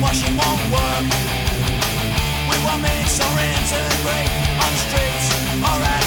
washing won't work. We integrate on streets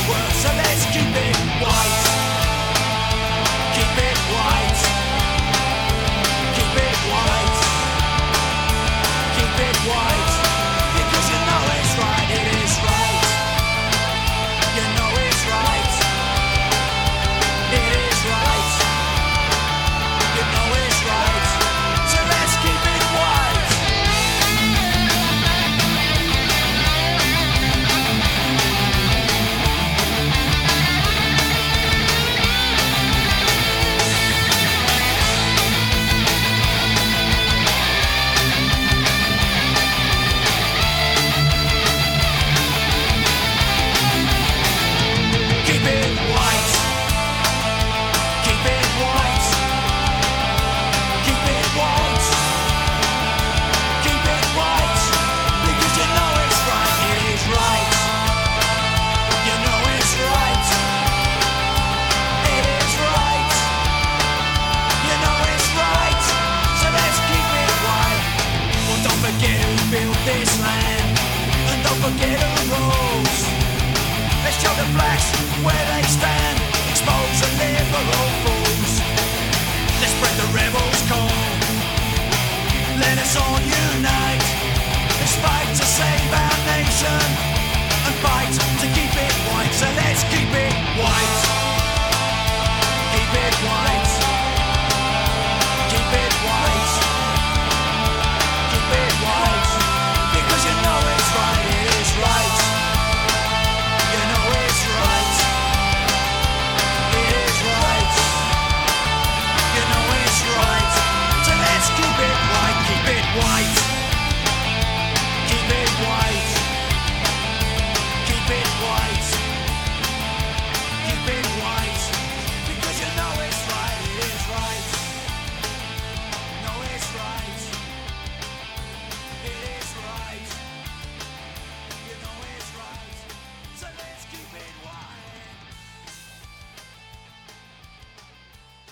the where they stand, expose the liberal fools. Let's spread the rebels' call. Let us all unite and fight to save our nation and fight to keep it white. So let